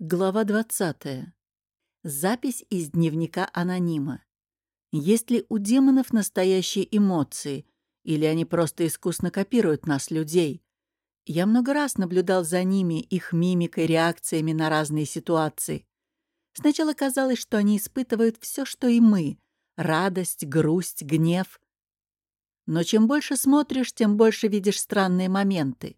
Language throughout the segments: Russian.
Глава 20. Запись из дневника анонима. Есть ли у демонов настоящие эмоции, или они просто искусно копируют нас, людей? Я много раз наблюдал за ними, их мимикой, реакциями на разные ситуации. Сначала казалось, что они испытывают все, что и мы — радость, грусть, гнев. Но чем больше смотришь, тем больше видишь странные моменты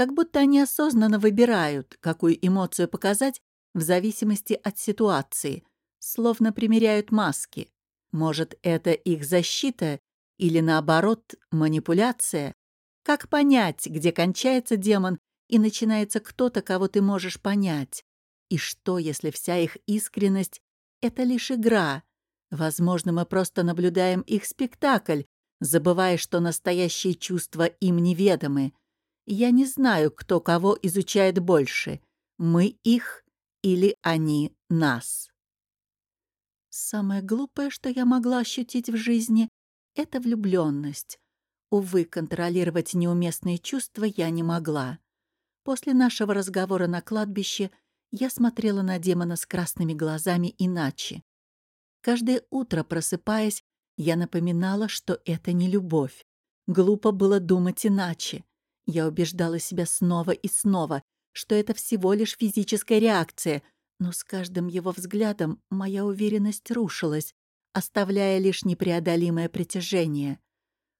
как будто они осознанно выбирают, какую эмоцию показать в зависимости от ситуации, словно примеряют маски. Может, это их защита или, наоборот, манипуляция? Как понять, где кончается демон и начинается кто-то, кого ты можешь понять? И что, если вся их искренность — это лишь игра? Возможно, мы просто наблюдаем их спектакль, забывая, что настоящие чувства им неведомы, я не знаю, кто кого изучает больше, мы их или они нас. Самое глупое, что я могла ощутить в жизни, — это влюбленность. Увы, контролировать неуместные чувства я не могла. После нашего разговора на кладбище я смотрела на демона с красными глазами иначе. Каждое утро, просыпаясь, я напоминала, что это не любовь. Глупо было думать иначе. Я убеждала себя снова и снова, что это всего лишь физическая реакция, но с каждым его взглядом моя уверенность рушилась, оставляя лишь непреодолимое притяжение.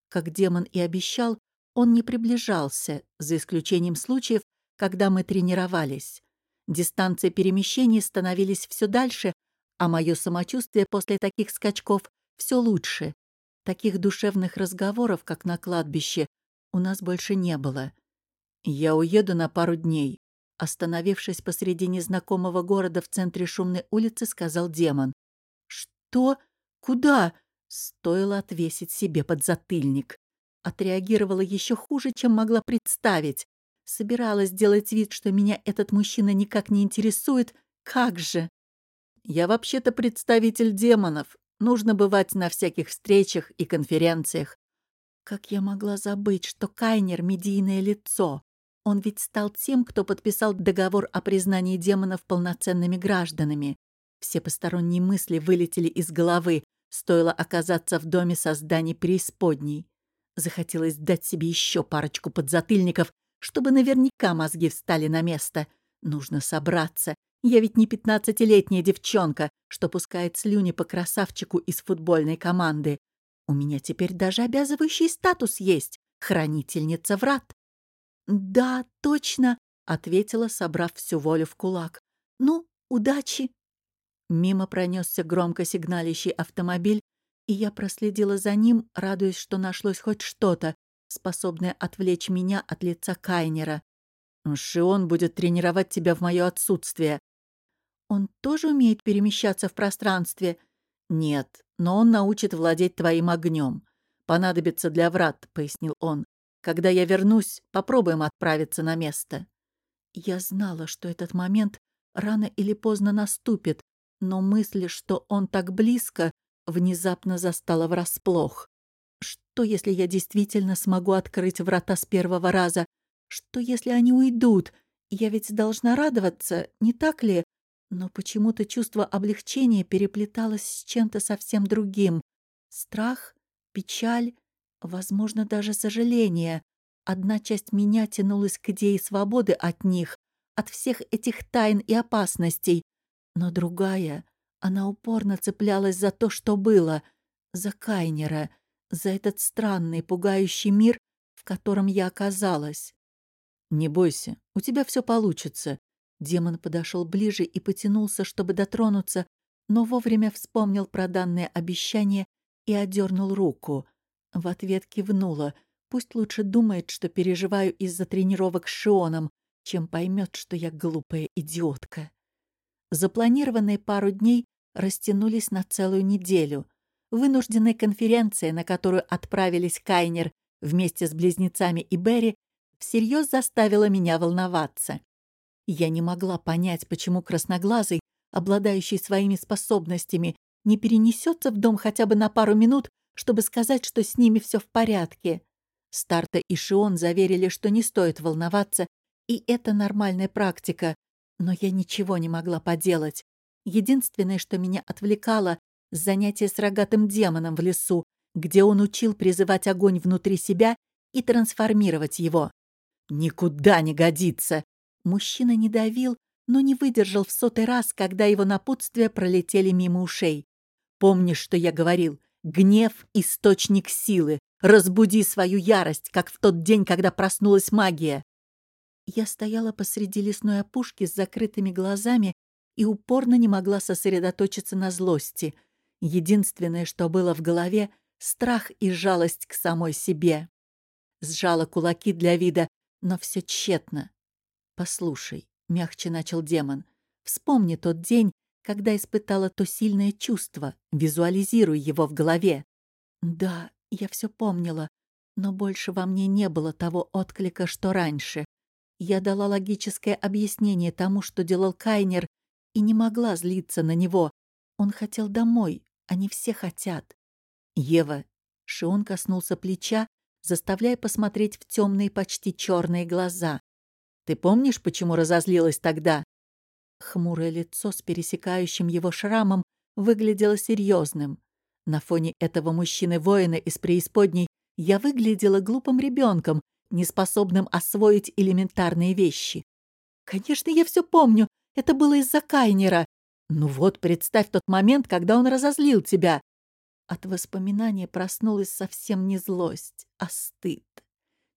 Как демон и обещал, он не приближался, за исключением случаев, когда мы тренировались. Дистанции перемещений становились все дальше, а мое самочувствие после таких скачков все лучше. Таких душевных разговоров, как на кладбище, у нас больше не было. Я уеду на пару дней. Остановившись посреди незнакомого города в центре шумной улицы, сказал демон. «Что? Куда?» Стоило отвесить себе подзатыльник. Отреагировала еще хуже, чем могла представить. Собиралась сделать вид, что меня этот мужчина никак не интересует. Как же? Я вообще-то представитель демонов. Нужно бывать на всяких встречах и конференциях. Как я могла забыть, что Кайнер — медийное лицо? Он ведь стал тем, кто подписал договор о признании демонов полноценными гражданами. Все посторонние мысли вылетели из головы, стоило оказаться в доме созданий преисподней. Захотелось дать себе еще парочку подзатыльников, чтобы наверняка мозги встали на место. Нужно собраться. Я ведь не пятнадцатилетняя девчонка, что пускает слюни по красавчику из футбольной команды. У меня теперь даже обязывающий статус есть — хранительница врат. «Да, точно», — ответила, собрав всю волю в кулак. «Ну, удачи». Мимо пронесся громко сигналящий автомобиль, и я проследила за ним, радуясь, что нашлось хоть что-то, способное отвлечь меня от лица Кайнера. «Шион будет тренировать тебя в мое отсутствие». «Он тоже умеет перемещаться в пространстве?» «Нет, но он научит владеть твоим огнем. Понадобится для врат», — пояснил он. «Когда я вернусь, попробуем отправиться на место». Я знала, что этот момент рано или поздно наступит, но мысль, что он так близко, внезапно застала врасплох. Что, если я действительно смогу открыть врата с первого раза? Что, если они уйдут? Я ведь должна радоваться, не так ли? Но почему-то чувство облегчения переплеталось с чем-то совсем другим. Страх, печаль, возможно, даже сожаление. Одна часть меня тянулась к идее свободы от них, от всех этих тайн и опасностей. Но другая, она упорно цеплялась за то, что было, за Кайнера, за этот странный, пугающий мир, в котором я оказалась. «Не бойся, у тебя все получится», Демон подошел ближе и потянулся, чтобы дотронуться, но вовремя вспомнил про данное обещание и одернул руку. В ответ кивнула. Пусть лучше думает, что переживаю из-за тренировок с Шионом, чем поймет, что я глупая идиотка. Запланированные пару дней растянулись на целую неделю. Вынужденная конференция, на которую отправились Кайнер вместе с близнецами и Берри, всерьез заставила меня волноваться. Я не могла понять, почему красноглазый, обладающий своими способностями, не перенесется в дом хотя бы на пару минут, чтобы сказать, что с ними все в порядке. Старта и Шион заверили, что не стоит волноваться, и это нормальная практика. Но я ничего не могла поделать. Единственное, что меня отвлекало — занятие с рогатым демоном в лесу, где он учил призывать огонь внутри себя и трансформировать его. «Никуда не годится!» Мужчина не давил, но не выдержал в сотый раз, когда его напутствия пролетели мимо ушей. «Помнишь, что я говорил? Гнев — источник силы. Разбуди свою ярость, как в тот день, когда проснулась магия!» Я стояла посреди лесной опушки с закрытыми глазами и упорно не могла сосредоточиться на злости. Единственное, что было в голове — страх и жалость к самой себе. Сжала кулаки для вида, но все тщетно. «Послушай», — мягче начал демон, — «вспомни тот день, когда испытала то сильное чувство, визуализируй его в голове». «Да, я все помнила, но больше во мне не было того отклика, что раньше. Я дала логическое объяснение тому, что делал Кайнер, и не могла злиться на него. Он хотел домой, они все хотят. Ева. Шион коснулся плеча, заставляя посмотреть в темные, почти черные глаза. «Ты помнишь, почему разозлилась тогда?» Хмурое лицо с пересекающим его шрамом выглядело серьезным. На фоне этого мужчины-воина из преисподней я выглядела глупым ребенком, неспособным освоить элементарные вещи. «Конечно, я все помню. Это было из-за Кайнера. Ну вот, представь тот момент, когда он разозлил тебя. От воспоминания проснулась совсем не злость, а стыд.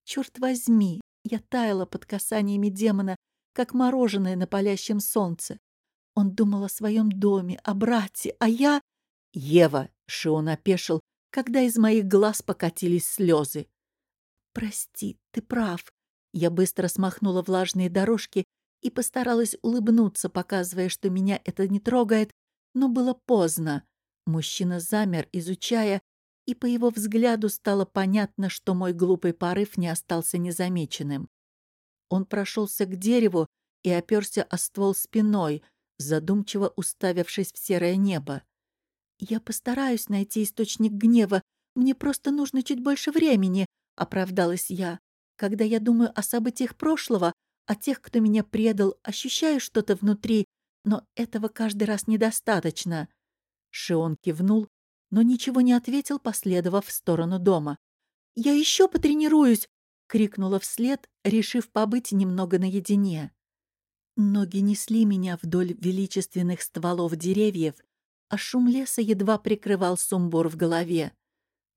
Черт возьми, я таяла под касаниями демона, как мороженое на палящем солнце. Он думал о своем доме, о брате, а я... Ева, Шион опешил, когда из моих глаз покатились слезы. «Прости, ты прав». Я быстро смахнула влажные дорожки и постаралась улыбнуться, показывая, что меня это не трогает, но было поздно. Мужчина замер, изучая, и по его взгляду стало понятно, что мой глупый порыв не остался незамеченным. Он прошелся к дереву и оперся о ствол спиной, задумчиво уставившись в серое небо. «Я постараюсь найти источник гнева. Мне просто нужно чуть больше времени», — оправдалась я. «Когда я думаю о событиях прошлого, о тех, кто меня предал, ощущаю что-то внутри, но этого каждый раз недостаточно». Шион кивнул, но ничего не ответил, последовав в сторону дома. «Я еще потренируюсь!» — крикнула вслед, решив побыть немного наедине. Ноги несли меня вдоль величественных стволов деревьев, а шум леса едва прикрывал сумбур в голове.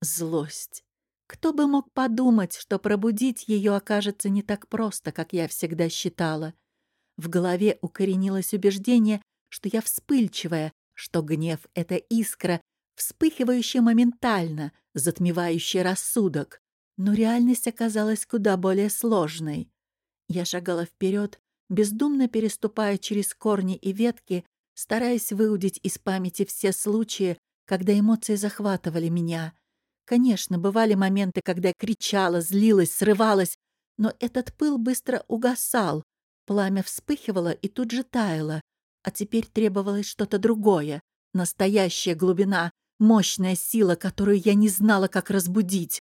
Злость. Кто бы мог подумать, что пробудить ее окажется не так просто, как я всегда считала. В голове укоренилось убеждение, что я вспыльчивая, что гнев — это искра, вспыхивающая моментально, затмевающая рассудок. Но реальность оказалась куда более сложной. Я шагала вперед, бездумно переступая через корни и ветки, стараясь выудить из памяти все случаи, когда эмоции захватывали меня. Конечно, бывали моменты, когда я кричала, злилась, срывалась, но этот пыл быстро угасал, пламя вспыхивало и тут же таяло, а теперь требовалось что-то другое, настоящая глубина, мощная сила, которую я не знала, как разбудить.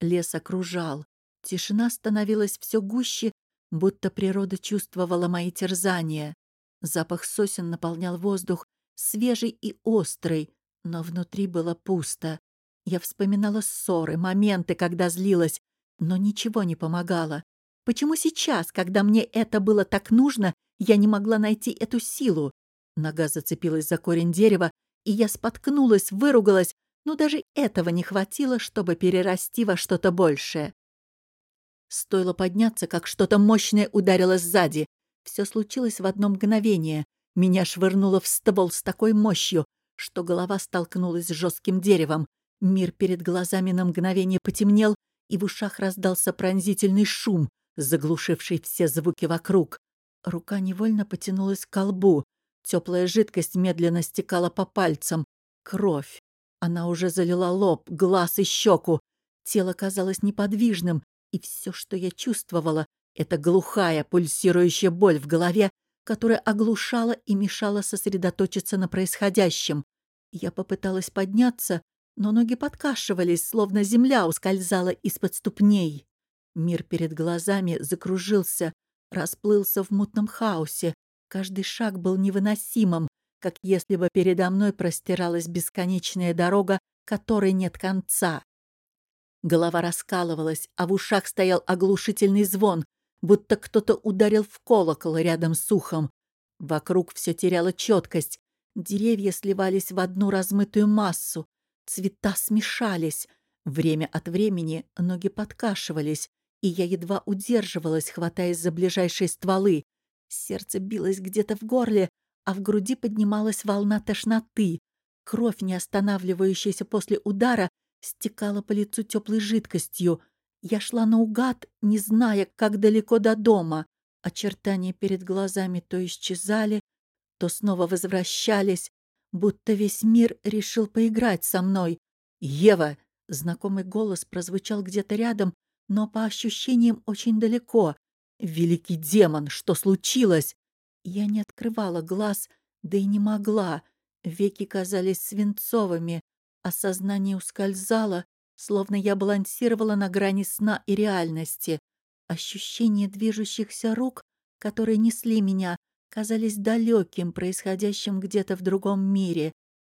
Лес окружал. Тишина становилась все гуще, будто природа чувствовала мои терзания. Запах сосен наполнял воздух, свежий и острый, но внутри было пусто. Я вспоминала ссоры, моменты, когда злилась, но ничего не помогало. Почему сейчас, когда мне это было так нужно, я не могла найти эту силу. Нога зацепилась за корень дерева, и я споткнулась, выругалась, но даже этого не хватило, чтобы перерасти во что-то большее. Стоило подняться, как что-то мощное ударило сзади. Все случилось в одно мгновение. Меня швырнуло в ствол с такой мощью, что голова столкнулась с жестким деревом. Мир перед глазами на мгновение потемнел, и в ушах раздался пронзительный шум, заглушивший все звуки вокруг. Рука невольно потянулась к колбу. Теплая жидкость медленно стекала по пальцам. Кровь. Она уже залила лоб, глаз и щеку. Тело казалось неподвижным, и все, что я чувствовала, это глухая, пульсирующая боль в голове, которая оглушала и мешала сосредоточиться на происходящем. Я попыталась подняться, но ноги подкашивались, словно земля ускользала из-под ступней. Мир перед глазами закружился, расплылся в мутном хаосе. Каждый шаг был невыносимым, как если бы передо мной простиралась бесконечная дорога, которой нет конца. Голова раскалывалась, а в ушах стоял оглушительный звон, будто кто-то ударил в колокол рядом с ухом. Вокруг все теряло четкость. Деревья сливались в одну размытую массу. Цвета смешались. Время от времени ноги подкашивались, и я едва удерживалась, хватаясь за ближайшие стволы. Сердце билось где-то в горле, а в груди поднималась волна тошноты. Кровь, не останавливающаяся после удара, стекала по лицу теплой жидкостью. Я шла наугад, не зная, как далеко до дома. Очертания перед глазами то исчезали, то снова возвращались, будто весь мир решил поиграть со мной. «Ева!» — знакомый голос прозвучал где-то рядом, но по ощущениям очень далеко. «Великий демон, что случилось?» Я не открывала глаз, да и не могла. Веки казались свинцовыми, а сознание ускользало, словно я балансировала на грани сна и реальности. Ощущения движущихся рук, которые несли меня, казались далеким, происходящим где-то в другом мире.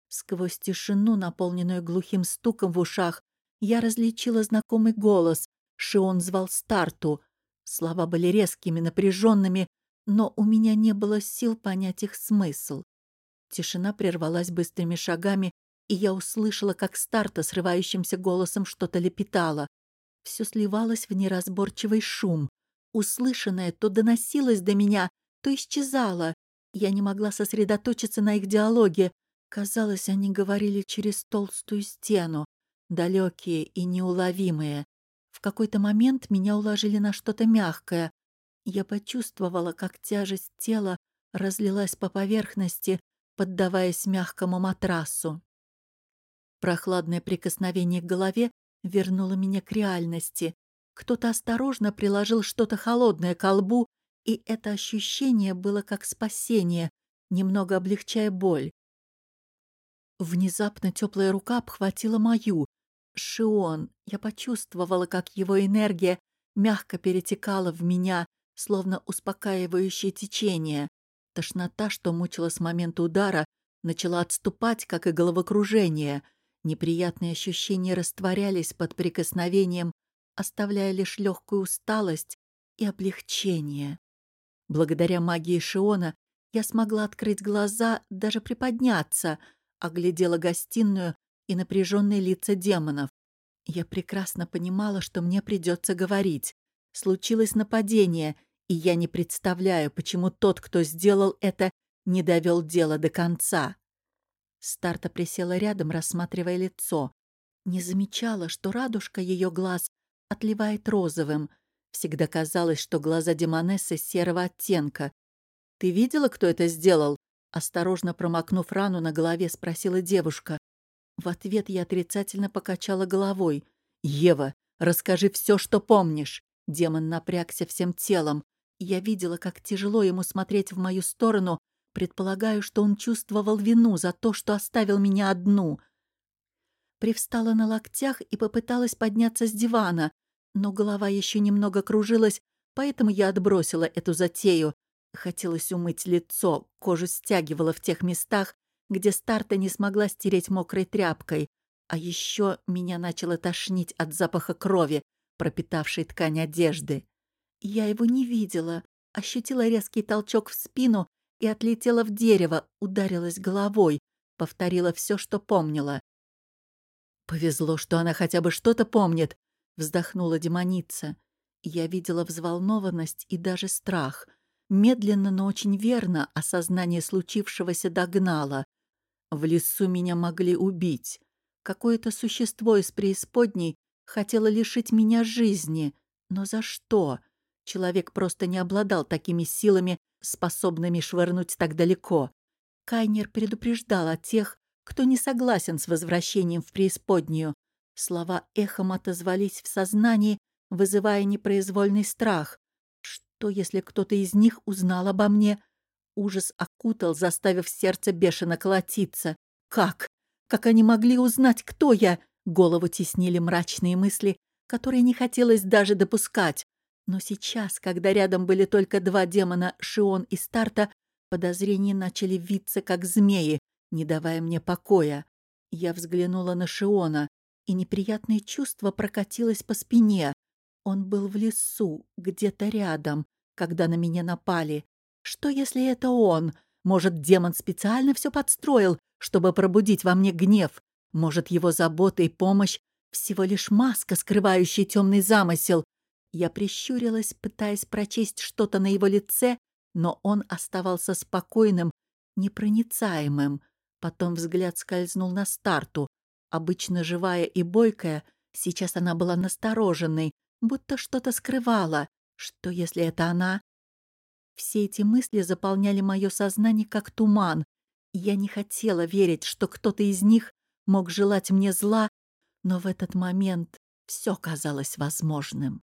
Сквозь тишину, наполненную глухим стуком в ушах, я различила знакомый голос. Шион звал старту. Слова были резкими, напряженными, но у меня не было сил понять их смысл. Тишина прервалась быстрыми шагами, и я услышала, как старта срывающимся голосом что-то лепетала. Все сливалось в неразборчивый шум. Услышанное то доносилось до меня, то исчезало. Я не могла сосредоточиться на их диалоге. Казалось, они говорили через толстую стену, далекие и неуловимые. В какой-то момент меня уложили на что-то мягкое. Я почувствовала, как тяжесть тела разлилась по поверхности, поддаваясь мягкому матрасу. Прохладное прикосновение к голове вернуло меня к реальности. Кто-то осторожно приложил что-то холодное к лбу, и это ощущение было как спасение, немного облегчая боль. Внезапно теплая рука обхватила мою. Шион. Я почувствовала, как его энергия мягко перетекала в меня, словно успокаивающее течение. Тошнота, что мучила с момента удара, начала отступать, как и головокружение — Неприятные ощущения растворялись под прикосновением, оставляя лишь легкую усталость и облегчение. Благодаря магии Шиона я смогла открыть глаза, даже приподняться, оглядела гостиную и напряженные лица демонов. Я прекрасно понимала, что мне придется говорить. Случилось нападение, и я не представляю, почему тот, кто сделал это, не довел дело до конца. Старта присела рядом, рассматривая лицо. Не замечала, что радужка ее глаз отливает розовым. Всегда казалось, что глаза Демонессы серого оттенка. «Ты видела, кто это сделал?» Осторожно промокнув рану на голове, спросила девушка. В ответ я отрицательно покачала головой. «Ева, расскажи все, что помнишь!» Демон напрягся всем телом. Я видела, как тяжело ему смотреть в мою сторону, Предполагаю, что он чувствовал вину за то, что оставил меня одну. Привстала на локтях и попыталась подняться с дивана, но голова еще немного кружилась, поэтому я отбросила эту затею. Хотелось умыть лицо, кожу стягивала в тех местах, где старта не смогла стереть мокрой тряпкой. А еще меня начало тошнить от запаха крови, пропитавшей ткань одежды. Я его не видела, ощутила резкий толчок в спину и отлетела в дерево, ударилась головой, повторила все, что помнила. «Повезло, что она хотя бы что-то помнит», — вздохнула демоница. Я видела взволнованность и даже страх. Медленно, но очень верно осознание случившегося догнало. В лесу меня могли убить. Какое-то существо из преисподней хотело лишить меня жизни. Но за что? Человек просто не обладал такими силами, способными швырнуть так далеко. Кайнер предупреждал о тех, кто не согласен с возвращением в преисподнюю. Слова эхом отозвались в сознании, вызывая непроизвольный страх. Что, если кто-то из них узнал обо мне? Ужас окутал, заставив сердце бешено колотиться. Как? Как они могли узнать, кто я? Голову теснили мрачные мысли, которые не хотелось даже допускать. Но сейчас, когда рядом были только два демона, Шион и Старта, Подозрения начали виться, как змеи, не давая мне покоя. Я взглянула на Шиона, и неприятное чувство прокатилось по спине. Он был в лесу, где-то рядом, когда на меня напали. Что, если это он? Может, демон специально все подстроил, чтобы пробудить во мне гнев? Может, его забота и помощь — всего лишь маска, скрывающая темный замысел? Я прищурилась, пытаясь прочесть что-то на его лице, но он оставался спокойным, непроницаемым. Потом взгляд скользнул на старту. Обычно живая и бойкая, сейчас она была настороженной, будто что-то скрывала. Что, если это она? Все эти мысли заполняли мое сознание как туман. Я не хотела верить, что кто-то из них мог желать мне зла, но в этот момент все казалось возможным.